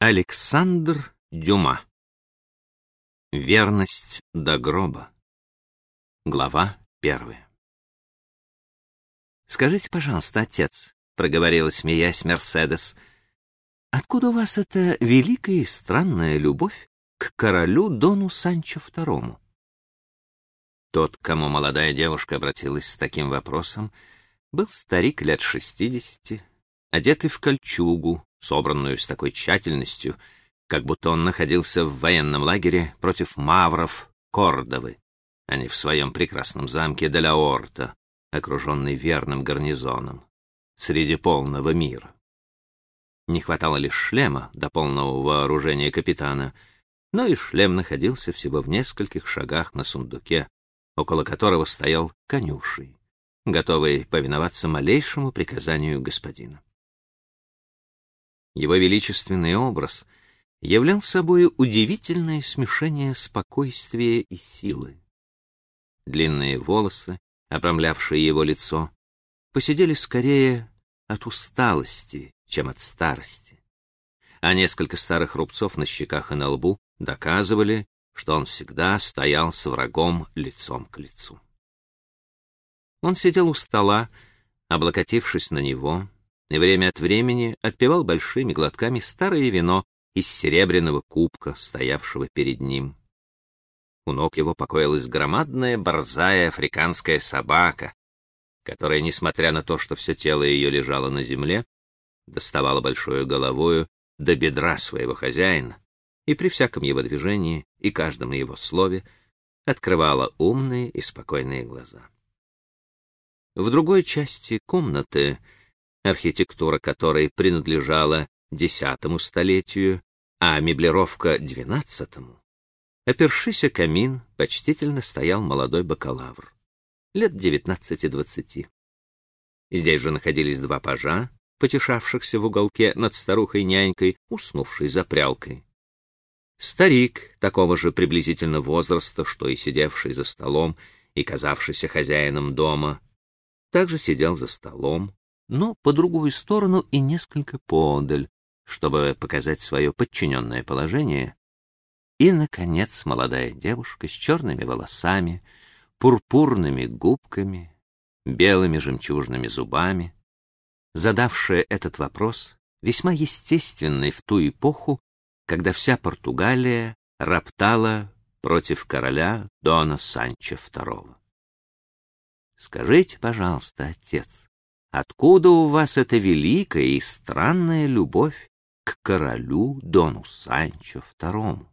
Александр Дюма. Верность до гроба. Глава первая. «Скажите, пожалуйста, отец», — проговорила, смеясь Мерседес, «откуда у вас эта великая и странная любовь к королю Дону Санчо II?» Тот, кому молодая девушка обратилась с таким вопросом, был старик лет шестидесяти, одетый в кольчугу, собранную с такой тщательностью, как будто он находился в военном лагере против мавров Кордовы, а не в своем прекрасном замке Деляорта, окруженный верным гарнизоном, среди полного мира. Не хватало лишь шлема до полного вооружения капитана, но и шлем находился всего в нескольких шагах на сундуке, около которого стоял конюший, готовый повиноваться малейшему приказанию господина. Его величественный образ являл собой удивительное смешение спокойствия и силы. Длинные волосы, обрамлявшие его лицо, посидели скорее от усталости, чем от старости, а несколько старых рубцов на щеках и на лбу доказывали, что он всегда стоял с врагом лицом к лицу. Он сидел у стола, облокотившись на него, и время от времени отпивал большими глотками старое вино из серебряного кубка, стоявшего перед ним. У ног его покоилась громадная борзая африканская собака, которая, несмотря на то, что все тело ее лежало на земле, доставала большой головою до бедра своего хозяина и при всяком его движении и каждом его слове открывала умные и спокойные глаза. В другой части комнаты архитектура которой принадлежала десятому столетию, а меблировка — двенадцатому, опершись о камин, почтительно стоял молодой бакалавр, лет девятнадцати-двадцати. Здесь же находились два пажа, потешавшихся в уголке над старухой-нянькой, уснувшей за прялкой. Старик, такого же приблизительно возраста, что и сидевший за столом и казавшийся хозяином дома, также сидел за столом, но по другую сторону и несколько подаль, чтобы показать свое подчиненное положение. И, наконец, молодая девушка с черными волосами, пурпурными губками, белыми жемчужными зубами, задавшая этот вопрос, весьма естественный в ту эпоху, когда вся Португалия роптала против короля Дона Санчо II. Скажите, пожалуйста, отец, Откуда у вас эта великая и странная любовь к королю Дону Санчо II?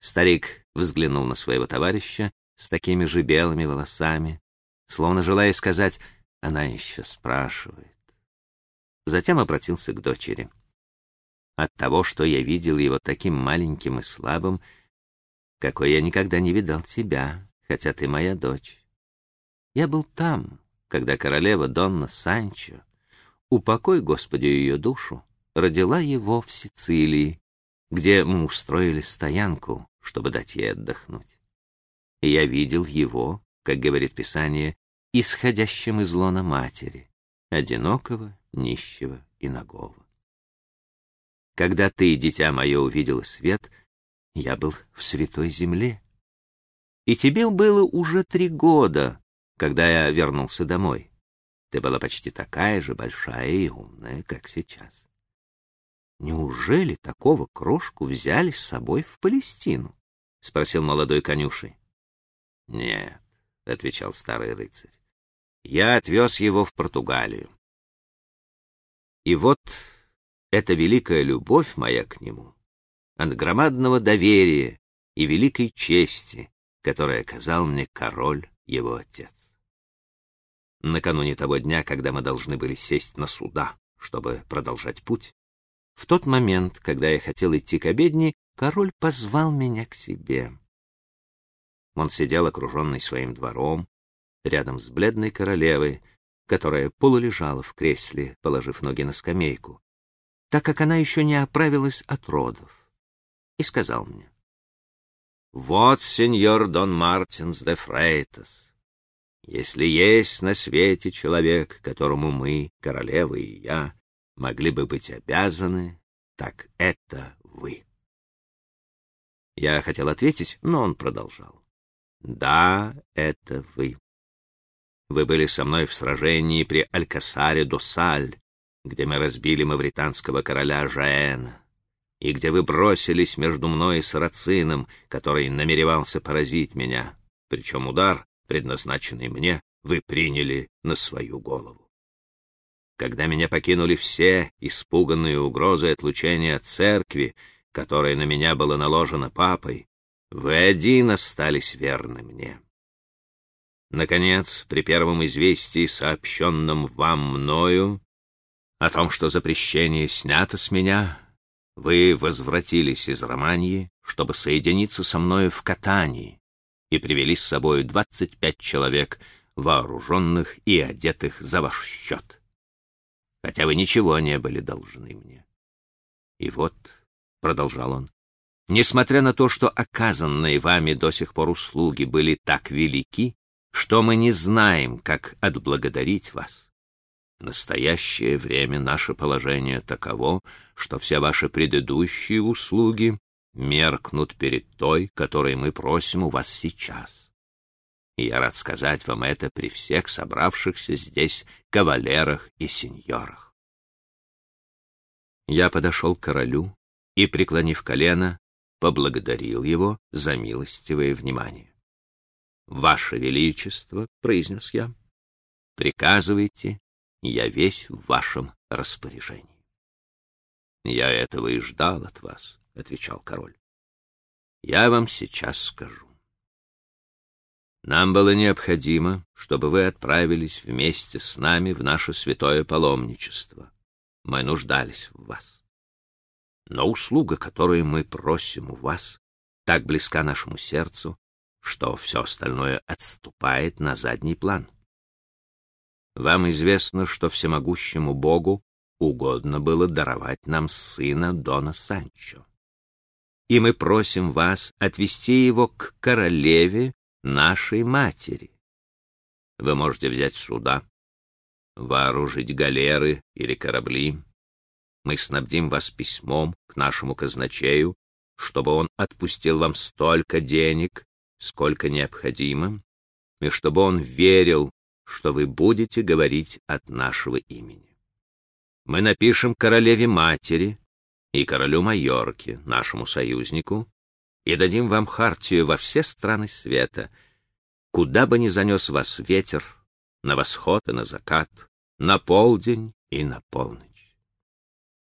Старик взглянул на своего товарища с такими же белыми волосами, словно желая сказать, она еще спрашивает. Затем обратился к дочери. От того, что я видел его таким маленьким и слабым, какой я никогда не видал тебя, хотя ты моя дочь. Я был там, когда королева Донна Санчо, упокой Господи ее душу, родила его в Сицилии, где мы устроили стоянку, чтобы дать ей отдохнуть. И я видел его, как говорит Писание, исходящим из лона матери, одинокого, нищего и нагого. Когда ты, дитя мое, увидела свет, я был в святой земле. И тебе было уже три года, когда я вернулся домой. Ты была почти такая же большая и умная, как сейчас. Неужели такого крошку взяли с собой в Палестину? — спросил молодой конюшей. — Нет, — отвечал старый рыцарь. — Я отвез его в Португалию. И вот эта великая любовь моя к нему от громадного доверия и великой чести, которую оказал мне король, его отец накануне того дня, когда мы должны были сесть на суда, чтобы продолжать путь. В тот момент, когда я хотел идти к обедне, король позвал меня к себе. Он сидел окруженный своим двором, рядом с бледной королевой, которая полулежала в кресле, положив ноги на скамейку, так как она еще не оправилась от родов, и сказал мне, «Вот сеньор Дон Мартинс де Фрейтас, если есть на свете человек, которому мы, королева и я, могли бы быть обязаны, Так это вы. Я хотел ответить, но он продолжал. Да, это вы. Вы были со мной в сражении при Алькасаре-до-Саль, где мы разбили мавританского короля Жаэна, и где вы бросились между мной и Сарацином, который намеревался поразить меня, причем удар, предназначенный мне, вы приняли на свою голову. Когда меня покинули все испуганные угрозы отлучения от церкви, которое на меня было наложено папой, вы один остались верны мне. Наконец, при первом известии, сообщенном вам мною, о том, что запрещение снято с меня, вы возвратились из Романии, чтобы соединиться со мною в катании, и привели с собой двадцать пять человек, вооруженных и одетых за ваш счет. Хотя вы ничего не были должны мне. И вот продолжал он, несмотря на то, что оказанные вами до сих пор услуги были так велики, что мы не знаем, как отблагодарить вас. В настоящее время наше положение таково, что все ваши предыдущие услуги меркнут перед той, которой мы просим у вас сейчас. И я рад сказать вам это при всех собравшихся здесь кавалерах и сеньорах. Я подошел к королю и, преклонив колено, поблагодарил его за милостивое внимание. «Ваше Величество», — произнес я, — «приказывайте, я весь в вашем распоряжении». «Я этого и ждал от вас», — отвечал король. «Я вам сейчас скажу. Нам было необходимо, чтобы вы отправились вместе с нами в наше святое паломничество. Мы нуждались в вас. Но услуга, которую мы просим у вас, так близка нашему сердцу, что все остальное отступает на задний план. Вам известно, что всемогущему Богу угодно было даровать нам сына Дона Санчо. И мы просим вас отвести его к королеве, нашей матери. Вы можете взять суда, вооружить галеры или корабли, мы снабдим вас письмом к нашему казначею, чтобы он отпустил вам столько денег, сколько необходимо, и чтобы он верил, что вы будете говорить от нашего имени. Мы напишем королеве-матери и королю Майорке, нашему союзнику, и дадим вам хартию во все страны света, куда бы ни занес вас ветер, на восход и на закат, на полдень и на полночь.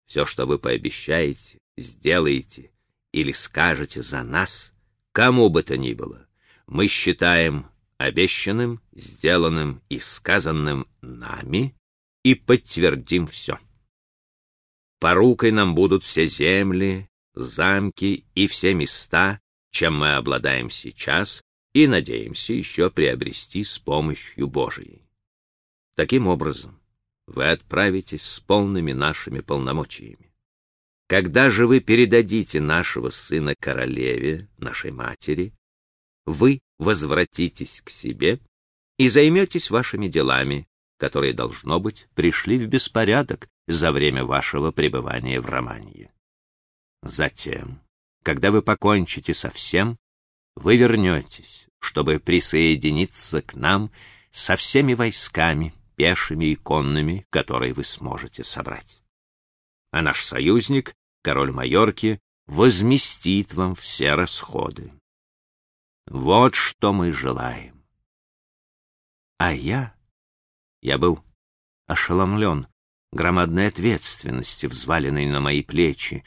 Все, что вы пообещаете, сделаете или скажете за нас, кому бы то ни было, мы считаем обещанным, сделанным и сказанным нами и подтвердим все. Порукой нам будут все земли, замки и все места, чем мы обладаем сейчас и надеемся еще приобрести с помощью Божией. Таким образом, вы отправитесь с полными нашими полномочиями. Когда же вы передадите нашего сына королеве, нашей матери, вы возвратитесь к себе и займетесь вашими делами, которые, должно быть, пришли в беспорядок за время вашего пребывания в Романии. Затем, когда вы покончите со всем, вы вернетесь, чтобы присоединиться к нам со всеми войсками, пешими и конными, которые вы сможете собрать. А наш союзник, король Майорки, возместит вам все расходы. Вот что мы желаем. А я... Я был ошеломлен громадной ответственностью, взваленной на мои плечи,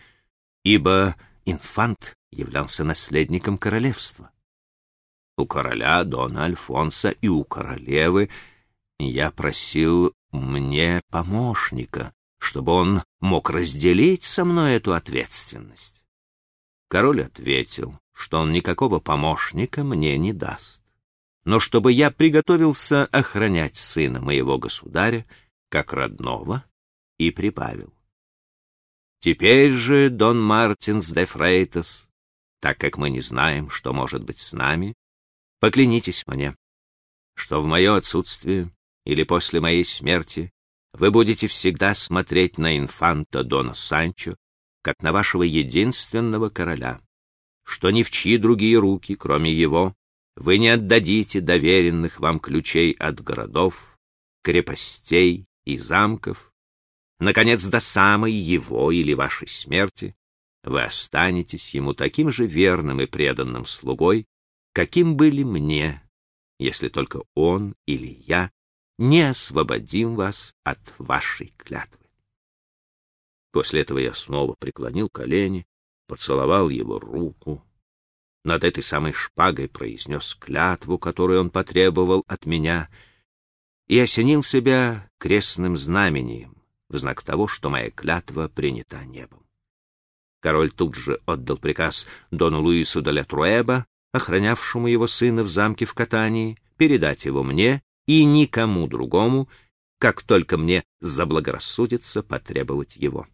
ибо инфант являлся наследником королевства. У короля Дона Альфонса и у королевы я просил мне помощника, чтобы он мог разделить со мной эту ответственность. Король ответил, что он никакого помощника мне не даст, но чтобы я приготовился охранять сына моего государя как родного, и прибавил. Теперь же, Дон Мартинс де Фрейтас, так как мы не знаем, что может быть с нами, поклянитесь мне, что в мое отсутствие или после моей смерти вы будете всегда смотреть на инфанта Дона Санчо как на вашего единственного короля, что ни в чьи другие руки, кроме его, вы не отдадите доверенных вам ключей от городов, крепостей и замков, наконец, до самой его или вашей смерти, вы останетесь ему таким же верным и преданным слугой, каким были мне, если только он или я не освободим вас от вашей клятвы. После этого я снова преклонил колени, поцеловал его руку, над этой самой шпагой произнес клятву, которую он потребовал от меня, и осенил себя крестным знамением в знак того, что моя клятва принята небом. Король тут же отдал приказ Дону Луису де Труэба, охранявшему его сына в замке в Катании, передать его мне и никому другому, как только мне заблагорассудится потребовать его.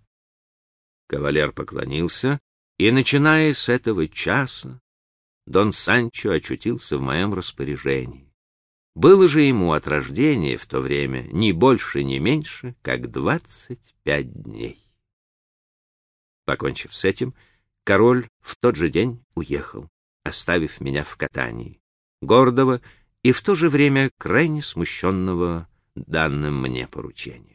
Кавалер поклонился, и, начиная с этого часа, Дон Санчо очутился в моем распоряжении. Было же ему от рождения в то время ни больше, ни меньше, как двадцать пять дней. Покончив с этим, король в тот же день уехал, оставив меня в катании, гордого и в то же время крайне смущенного данным мне поручением.